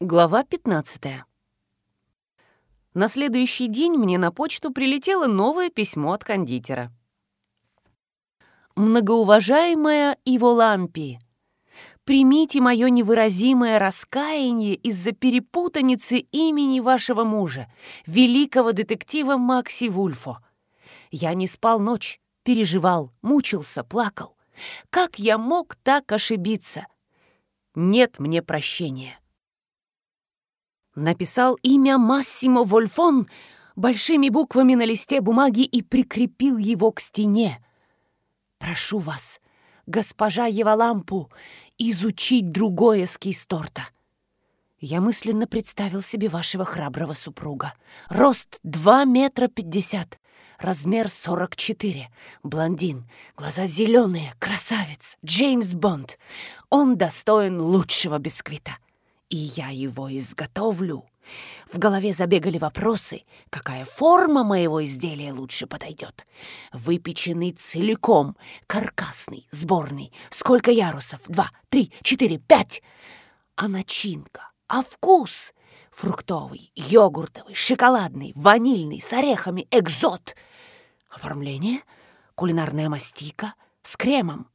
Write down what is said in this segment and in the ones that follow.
Глава 15. На следующий день мне на почту прилетело новое письмо от кондитера. «Многоуважаемая Иво Лампи, примите мое невыразимое раскаяние из-за перепутаницы имени вашего мужа, великого детектива Макси Вульфо. Я не спал ночь, переживал, мучился, плакал. Как я мог так ошибиться? Нет мне прощения». Написал имя Массимо Вольфон большими буквами на листе бумаги и прикрепил его к стене. Прошу вас, госпожа Евалампу, изучить другой эскиз торта. Я мысленно представил себе вашего храброго супруга. Рост 2 метра 50, размер 44, блондин, глаза зеленые, красавец, Джеймс Бонд. Он достоин лучшего бисквита и я его изготовлю. В голове забегали вопросы, какая форма моего изделия лучше подойдет. Выпеченный целиком, каркасный, сборный. Сколько ярусов? Два, три, четыре, пять. А начинка? А вкус? Фруктовый, йогуртовый, шоколадный, ванильный, с орехами, экзот. Оформление? Кулинарная мастика с кремом,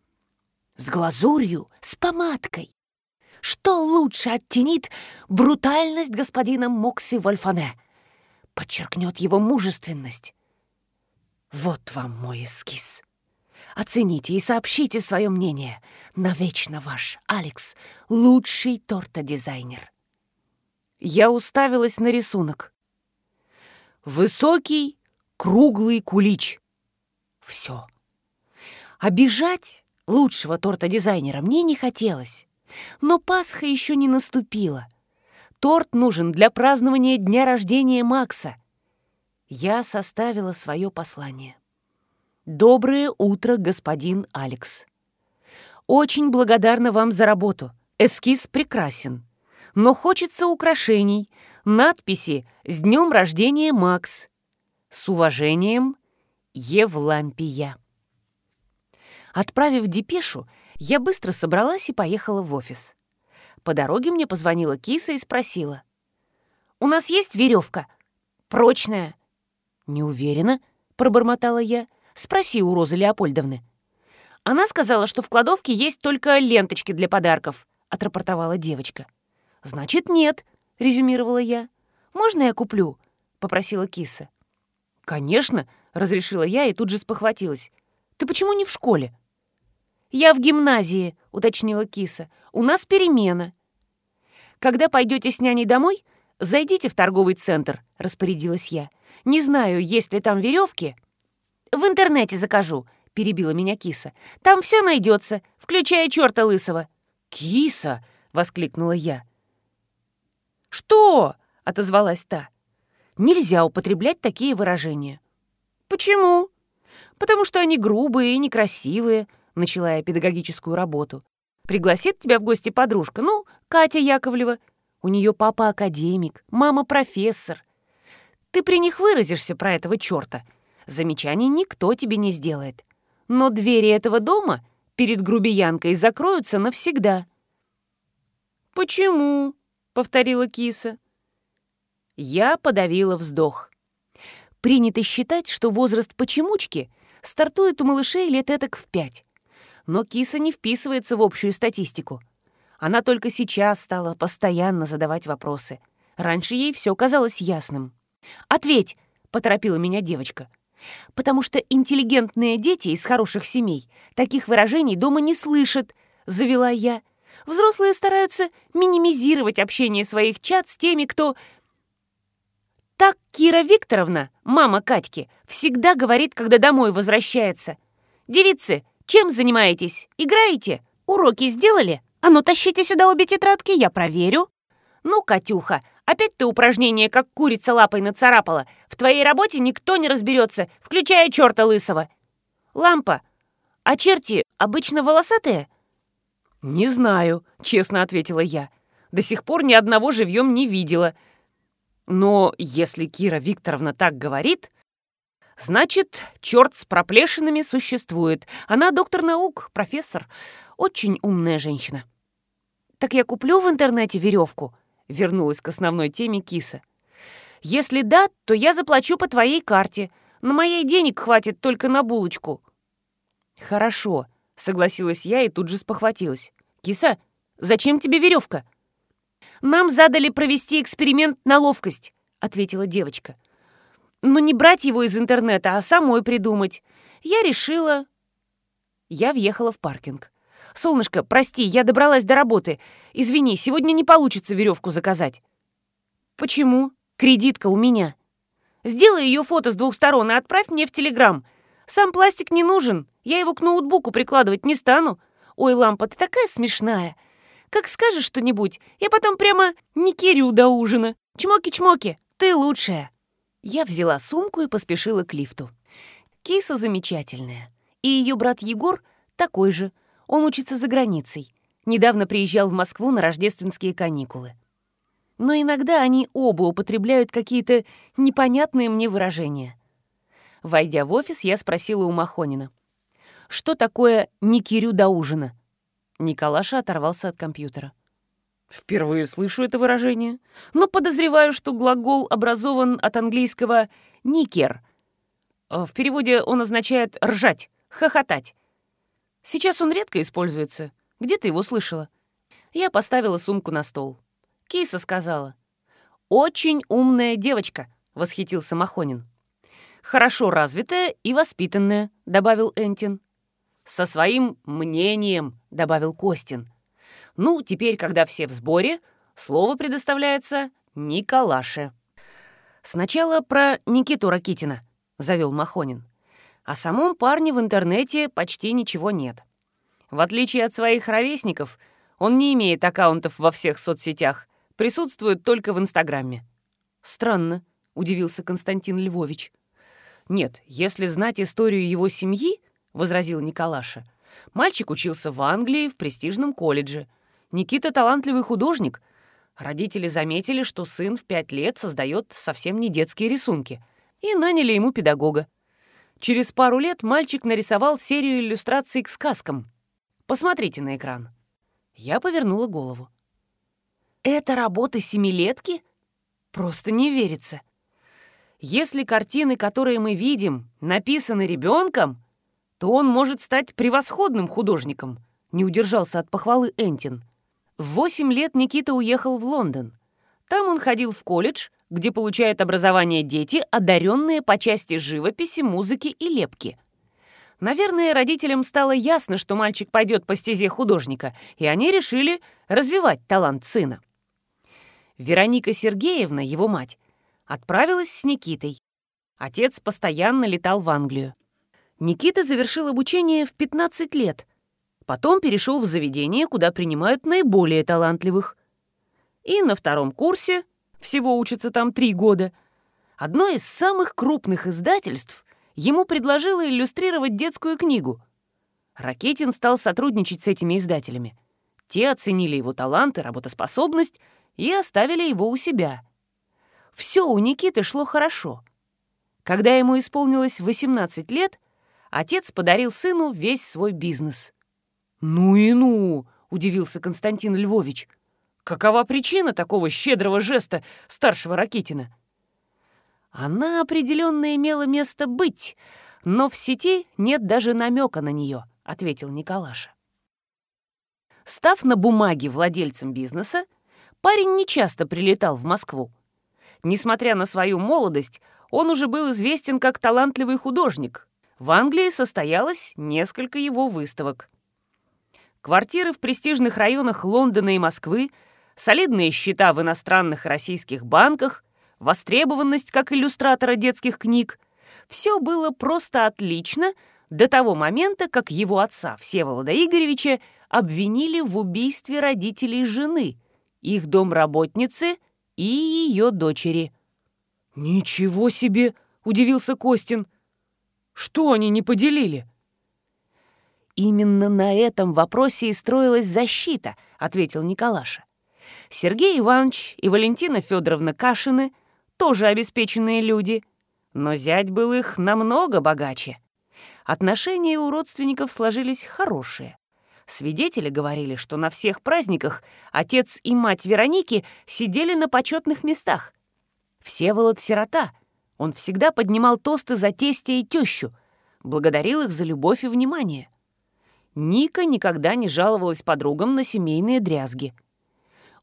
с глазурью, с помадкой. Что лучше оттенит брутальность господина Мокси Вольфане? Подчеркнет его мужественность. Вот вам мой эскиз. Оцените и сообщите свое мнение. Навечно ваш Алекс — лучший тортодизайнер. Я уставилась на рисунок. Высокий, круглый кулич. Все. Обижать лучшего тортодизайнера мне не хотелось. Но Пасха еще не наступила. Торт нужен для празднования дня рождения Макса. Я составила свое послание. «Доброе утро, господин Алекс. Очень благодарна вам за работу. Эскиз прекрасен. Но хочется украшений, надписи «С днем рождения, Макс». С уважением, Евлампия. Отправив депешу, я быстро собралась и поехала в офис. По дороге мне позвонила киса и спросила. «У нас есть веревка? Прочная?» «Не уверена», — пробормотала я. «Спроси у Розы Леопольдовны». «Она сказала, что в кладовке есть только ленточки для подарков», — отрапортовала девочка. «Значит, нет», — резюмировала я. «Можно я куплю?» — попросила киса. «Конечно», — разрешила я и тут же спохватилась. «Ты почему не в школе?» «Я в гимназии», — уточнила киса. «У нас перемена». «Когда пойдете с няней домой, зайдите в торговый центр», — распорядилась я. «Не знаю, есть ли там веревки». «В интернете закажу», — перебила меня киса. «Там все найдется, включая черта лысого». «Киса!» — воскликнула я. «Что?» — отозвалась та. «Нельзя употреблять такие выражения». «Почему?» «Потому что они грубые и некрасивые», начала я педагогическую работу. «Пригласит тебя в гости подружка, ну, Катя Яковлева. У нее папа академик, мама профессор. Ты при них выразишься про этого черта. Замечаний никто тебе не сделает. Но двери этого дома перед грубиянкой закроются навсегда». «Почему?» — повторила киса. Я подавила вздох. Принято считать, что возраст почемучки стартует у малышей лет этак в пять но киса не вписывается в общую статистику. Она только сейчас стала постоянно задавать вопросы. Раньше ей все казалось ясным. «Ответь!» — поторопила меня девочка. «Потому что интеллигентные дети из хороших семей таких выражений дома не слышат», — завела я. «Взрослые стараются минимизировать общение своих чад с теми, кто...» Так Кира Викторовна, мама Катьки, всегда говорит, когда домой возвращается. «Девицы, чем занимаетесь? Играете? Уроки сделали? А ну, тащите сюда обе тетрадки, я проверю. Ну, Катюха, опять ты упражнение, как курица лапой нацарапала. В твоей работе никто не разберется, включая черта лысого. Лампа, а черти обычно волосатые? Не знаю, честно ответила я. До сих пор ни одного живьем не видела. Но если Кира Викторовна так говорит, Значит, черт с проплешинами существует. Она доктор наук, профессор. Очень умная женщина. Так я куплю в интернете веревку? вернулась к основной теме киса. «Если да, то я заплачу по твоей карте. На моей денег хватит только на булочку». «Хорошо», — согласилась я и тут же спохватилась. «Киса, зачем тебе веревка?» «Нам задали провести эксперимент на ловкость», — ответила девочка. «Но не брать его из интернета, а самой придумать. Я решила...» Я въехала в паркинг. «Солнышко, прости, я добралась до работы. Извини, сегодня не получится веревку заказать». «Почему? Кредитка у меня». «Сделай ее фото с двух сторон и отправь мне в Телеграм. Сам пластик не нужен, я его к ноутбуку прикладывать не стану. Ой, лампа, ты такая смешная. Как скажешь что-нибудь, я потом прямо не кирю до ужина. Чмоки-чмоки, ты лучшая». Я взяла сумку и поспешила к лифту. Киса замечательная. И ее брат Егор такой же. Он учится за границей. Недавно приезжал в Москву на рождественские каникулы. Но иногда они оба употребляют какие-то непонятные мне выражения. Войдя в офис, я спросила у Махонина. «Что такое «не кирю до ужина»?» Николаша оторвался от компьютера. «Впервые слышу это выражение, но подозреваю, что глагол образован от английского «никер». В переводе он означает «ржать», «хохотать». Сейчас он редко используется. Где ты его слышала?» Я поставила сумку на стол. Киса сказала. «Очень умная девочка», — восхитился Махонин. «Хорошо развитая и воспитанная», — добавил Энтин. «Со своим мнением», — добавил Костин. «Ну, теперь, когда все в сборе, слово предоставляется Николаше». «Сначала про Никиту Ракитина», — завел Махонин. О самом парне в интернете почти ничего нет. В отличие от своих ровесников, он не имеет аккаунтов во всех соцсетях, присутствует только в Инстаграме. «Странно», — удивился Константин Львович. «Нет, если знать историю его семьи, — возразил Николаша, — мальчик учился в Англии в престижном колледже. Никита талантливый художник. Родители заметили, что сын в пять лет создает совсем не детские рисунки, и наняли ему педагога. Через пару лет мальчик нарисовал серию иллюстраций к сказкам. Посмотрите на экран. Я повернула голову. Это работа семилетки? Просто не верится. Если картины, которые мы видим, написаны ребенком, то он может стать превосходным художником, не удержался от похвалы Энтин. В восемь лет Никита уехал в Лондон. Там он ходил в колледж, где получают образование дети, одаренные по части живописи, музыки и лепки. Наверное, родителям стало ясно, что мальчик пойдет по стезе художника, и они решили развивать талант сына. Вероника Сергеевна, его мать, отправилась с Никитой. Отец постоянно летал в Англию. Никита завершил обучение в 15 лет. Потом перешел в заведение, куда принимают наиболее талантливых. И на втором курсе всего учится там три года, одно из самых крупных издательств ему предложило иллюстрировать детскую книгу. Ракетин стал сотрудничать с этими издателями. Те оценили его талант и работоспособность и оставили его у себя. Все у Никиты шло хорошо. Когда ему исполнилось 18 лет, отец подарил сыну весь свой бизнес. «Ну и ну!» — удивился Константин Львович — Какова причина такого щедрого жеста старшего Ракитина? Она определенно имела место быть, но в сети нет даже намека на нее, ответил Николаша. Став на бумаге владельцем бизнеса, парень нечасто прилетал в Москву. Несмотря на свою молодость, он уже был известен как талантливый художник. В Англии состоялось несколько его выставок. Квартиры в престижных районах Лондона и Москвы – солидные счета в иностранных российских банках, востребованность как иллюстратора детских книг. Все было просто отлично до того момента, как его отца, Всеволода Игоревича, обвинили в убийстве родителей жены, их домработницы и ее дочери. «Ничего себе!» — удивился Костин. «Что они не поделили?» «Именно на этом вопросе и строилась защита», — ответил Николаша. Сергей Иванович и Валентина Федоровна Кашины тоже обеспеченные люди, но зять был их намного богаче. Отношения у родственников сложились хорошие. Свидетели говорили, что на всех праздниках отец и мать Вероники сидели на почетных местах. Всеволод сирота. Он всегда поднимал тосты за тестя и тещу, благодарил их за любовь и внимание. Ника никогда не жаловалась подругам на семейные дрязги.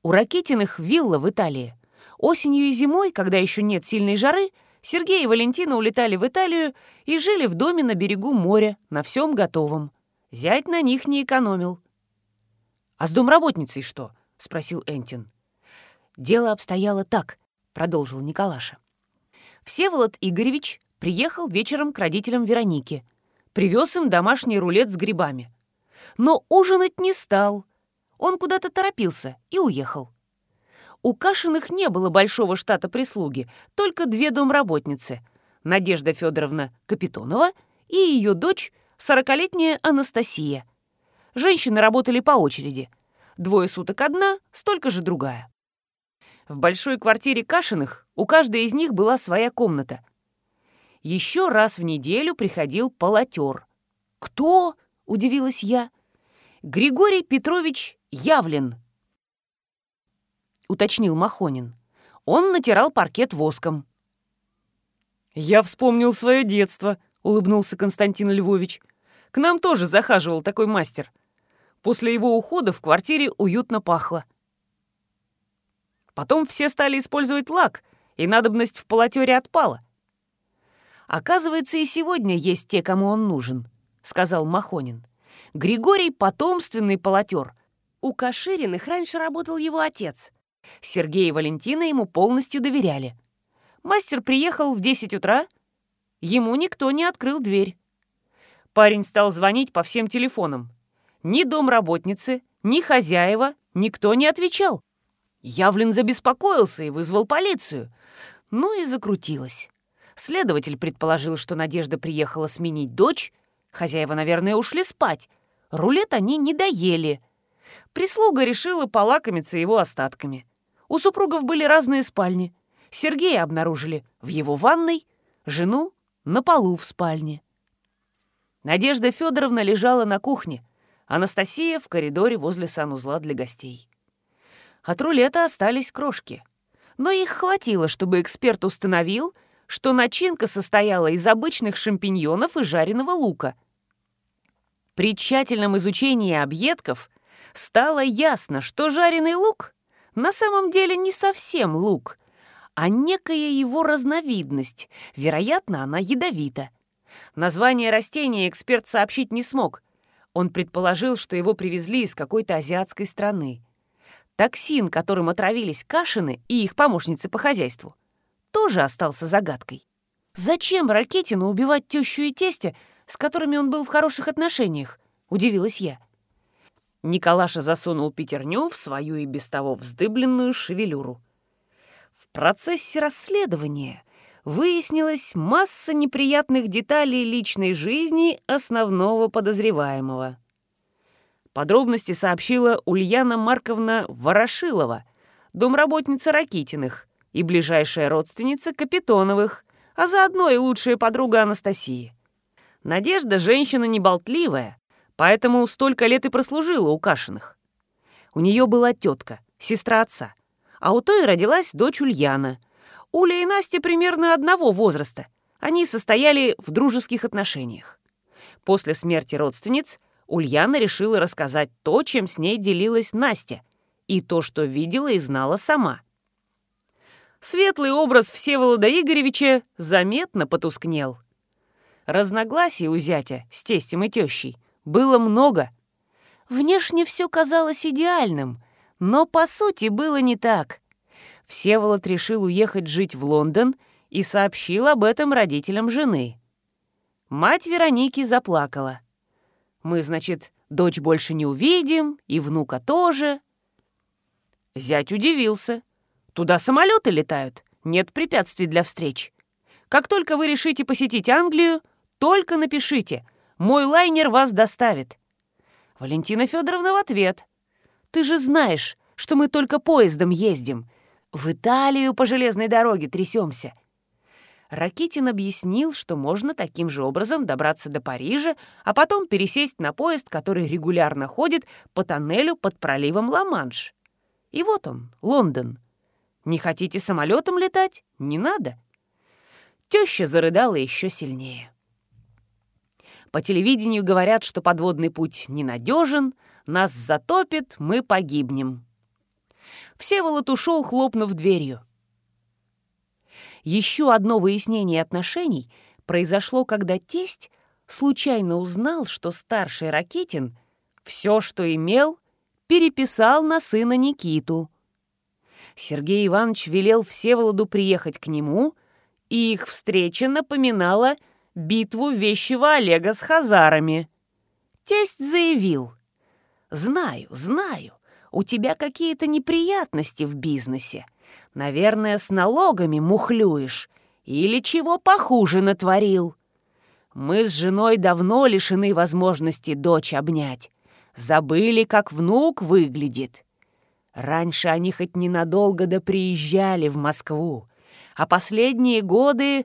У Ракитиных вилла в Италии. Осенью и зимой, когда еще нет сильной жары, Сергей и Валентина улетали в Италию и жили в доме на берегу моря, на всем готовом. Зять на них не экономил. «А с домработницей что?» — спросил Энтин. «Дело обстояло так», — продолжил Николаша. Всеволод Игоревич приехал вечером к родителям Вероники. Привез им домашний рулет с грибами. Но ужинать не стал. Он куда-то торопился и уехал. У Кашиных не было большого штата прислуги, только две домработницы — Надежда Федоровна Капитонова и ее дочь сорокалетняя Анастасия. Женщины работали по очереди. Двое суток одна, столько же другая. В большой квартире Кашиных у каждой из них была своя комната. Еще раз в неделю приходил полотер. «Кто?» — удивилась я. «Григорий Петрович Явлин», — уточнил Махонин. Он натирал паркет воском. «Я вспомнил свое детство», — улыбнулся Константин Львович. К нам тоже захаживал такой мастер. После его ухода в квартире уютно пахло. Потом все стали использовать лак, и надобность в полотере отпала. «Оказывается, и сегодня есть те, кому он нужен», — сказал Махонин. «Григорий — потомственный полотер. У Кашириных раньше работал его отец. Сергей и Валентина ему полностью доверяли. Мастер приехал в 10 утра, ему никто не открыл дверь. Парень стал звонить по всем телефонам. Ни домработницы, ни хозяева, никто не отвечал. Явлин забеспокоился и вызвал полицию. Ну и закрутилось. Следователь предположил, что Надежда приехала сменить дочь. Хозяева, наверное, ушли спать. Рулет они не доели. Прислуга решила полакомиться его остатками. У супругов были разные спальни. Сергея обнаружили в его ванной, жену — на полу в спальне. Надежда Федоровна лежала на кухне, Анастасия в коридоре возле санузла для гостей. От рулета остались крошки. Но их хватило, чтобы эксперт установил, что начинка состояла из обычных шампиньонов и жареного лука. При тщательном изучении объедков стало ясно, что жареный лук на самом деле не совсем лук, а некая его разновидность, вероятно, она ядовита. Название растения эксперт сообщить не смог. Он предположил, что его привезли из какой-то азиатской страны. Токсин, которым отравились Кашины и их помощницы по хозяйству, тоже остался загадкой. «Зачем Ракетину убивать тещу и тестя, с которыми он был в хороших отношениях?» — удивилась я. Николаша засунул пятерню в свою и без того вздыбленную шевелюру. В процессе расследования выяснилась масса неприятных деталей личной жизни основного подозреваемого. Подробности сообщила Ульяна Марковна Ворошилова, домработница Ракитиных и ближайшая родственница Капитоновых, а заодно и лучшая подруга Анастасии. Надежда женщина неболтливая, поэтому столько лет и прослужила у Кашиных. У нее была тетка, сестра отца, а у той родилась дочь Ульяна — Уля и Настя примерно одного возраста. Они состояли в дружеских отношениях. После смерти родственниц Ульяна решила рассказать то, чем с ней делилась Настя, и то, что видела и знала сама. Светлый образ Всеволода Игоревича заметно потускнел. Разногласий у зятя с тестем и тещей было много. Внешне все казалось идеальным, но по сути было не так — Всеволод решил уехать жить в Лондон и сообщил об этом родителям жены. Мать Вероники заплакала. «Мы, значит, дочь больше не увидим, и внука тоже». Зять удивился. «Туда самолеты летают, нет препятствий для встреч. Как только вы решите посетить Англию, только напишите. Мой лайнер вас доставит». Валентина Федоровна в ответ. «Ты же знаешь, что мы только поездом ездим. В Италию по железной дороге трясемся. Ракитин объяснил, что можно таким же образом добраться до Парижа, а потом пересесть на поезд, который регулярно ходит по тоннелю под проливом Ла-Манш. И вот он, Лондон. Не хотите самолетом летать? Не надо. Теща зарыдала еще сильнее. По телевидению говорят, что подводный путь ненадежен, нас затопит, мы погибнем. Всеволод ушел, хлопнув дверью. Еще одно выяснение отношений произошло, когда тесть случайно узнал, что старший Ракетин все, что имел, переписал на сына Никиту. Сергей Иванович велел Всеволоду приехать к нему, и их встреча напоминала битву вещего Олега с хазарами. Тесть заявил, «Знаю, знаю, у тебя какие-то неприятности в бизнесе. Наверное, с налогами мухлюешь или чего похуже натворил. Мы с женой давно лишены возможности дочь обнять. Забыли, как внук выглядит. Раньше они хоть ненадолго да приезжали в Москву, а последние годы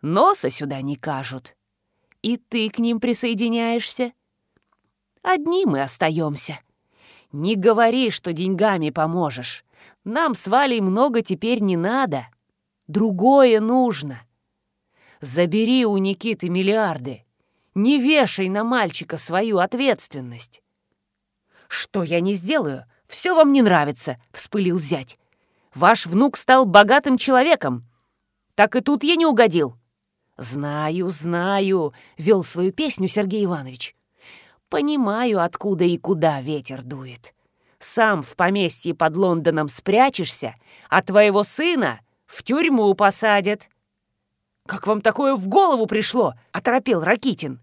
носа сюда не кажут. И ты к ним присоединяешься. Одни мы остаемся. Не говори, что деньгами поможешь. Нам с Валей много теперь не надо. Другое нужно. Забери у Никиты миллиарды. Не вешай на мальчика свою ответственность. Что я не сделаю? Все вам не нравится, вспылил зять. Ваш внук стал богатым человеком. Так и тут я не угодил. Знаю, знаю, вел свою песню Сергей Иванович. Понимаю, откуда и куда ветер дует. Сам в поместье под Лондоном спрячешься, а твоего сына в тюрьму посадят. «Как вам такое в голову пришло?» — оторопел Ракитин.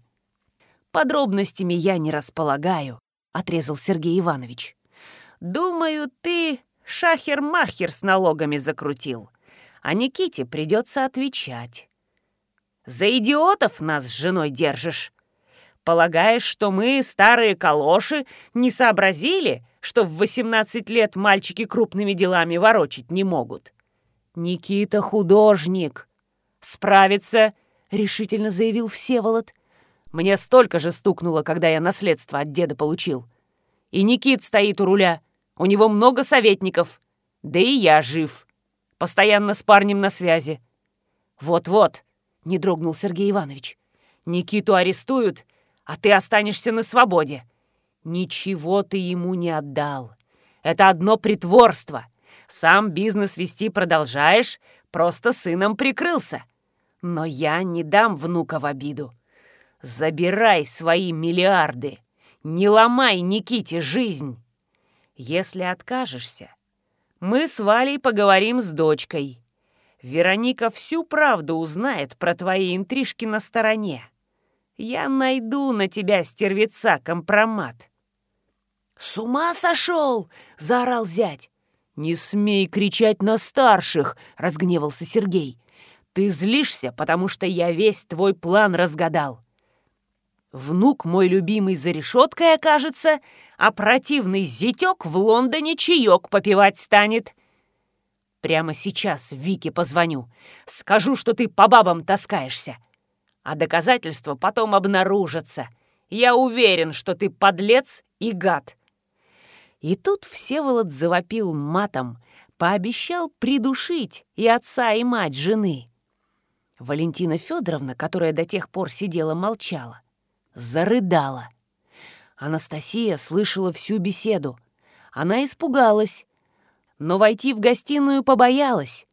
«Подробностями я не располагаю», — отрезал Сергей Иванович. «Думаю, ты шахер-махер с налогами закрутил, а Никите придется отвечать. За идиотов нас с женой держишь. Полагаешь, что мы, старые калоши, не сообразили, что в 18 лет мальчики крупными делами ворочить не могут? Никита художник. Справится, решительно заявил Всеволод. Мне столько же стукнуло, когда я наследство от деда получил. И Никит стоит у руля. У него много советников. Да и я жив. Постоянно с парнем на связи. Вот-вот, не дрогнул Сергей Иванович. Никиту арестуют, а ты останешься на свободе. Ничего ты ему не отдал. Это одно притворство. Сам бизнес вести продолжаешь, просто сыном прикрылся. Но я не дам внука в обиду. Забирай свои миллиарды. Не ломай Никите жизнь. Если откажешься, мы с Валей поговорим с дочкой. Вероника всю правду узнает про твои интрижки на стороне. Я найду на тебя, стервеца, компромат. «С ума сошел!» — заорал зять. «Не смей кричать на старших!» — разгневался Сергей. «Ты злишься, потому что я весь твой план разгадал. Внук мой любимый за решеткой окажется, а противный зятек в Лондоне чаек попивать станет. Прямо сейчас Вике позвоню. Скажу, что ты по бабам таскаешься а доказательства потом обнаружатся. Я уверен, что ты подлец и гад». И тут Всеволод завопил матом, пообещал придушить и отца, и мать жены. Валентина Федоровна, которая до тех пор сидела молчала, зарыдала. Анастасия слышала всю беседу. Она испугалась, но войти в гостиную побоялась.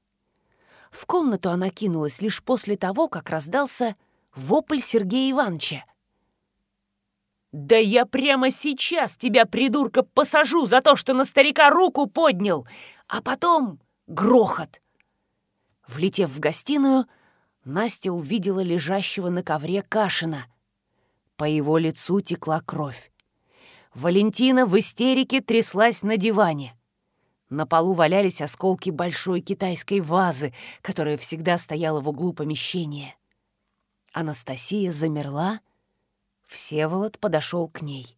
В комнату она кинулась лишь после того, как раздался вопль Сергея Ивановича. «Да я прямо сейчас тебя, придурка, посажу за то, что на старика руку поднял, а потом грохот!» Влетев в гостиную, Настя увидела лежащего на ковре Кашина. По его лицу текла кровь. Валентина в истерике тряслась на диване. На полу валялись осколки большой китайской вазы, которая всегда стояла в углу помещения. Анастасия замерла. Всеволод подошел к ней.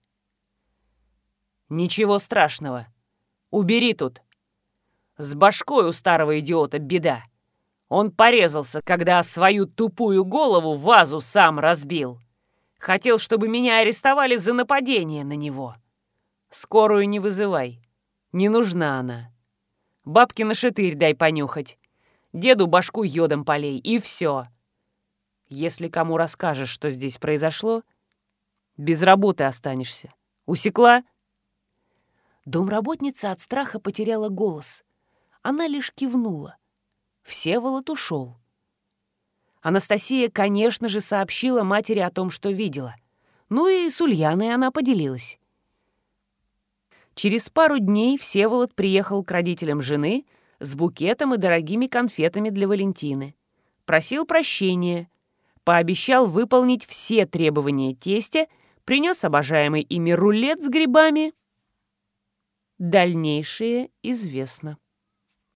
«Ничего страшного. Убери тут. С башкой у старого идиота беда. Он порезался, когда свою тупую голову вазу сам разбил. Хотел, чтобы меня арестовали за нападение на него. Скорую не вызывай. Не нужна она. Бабке на шатырь дай понюхать. Деду башку йодом полей, и все. Если кому расскажешь, что здесь произошло, без работы останешься. Усекла?» Домработница от страха потеряла голос. Она лишь кивнула. Всеволод ушел. Анастасия, конечно же, сообщила матери о том, что видела. Ну и с Ульяной она поделилась. Через пару дней Всеволод приехал к родителям жены с букетом и дорогими конфетами для Валентины. Просил прощения, пообещал выполнить все требования тестя, принес обожаемый ими рулет с грибами. Дальнейшее известно.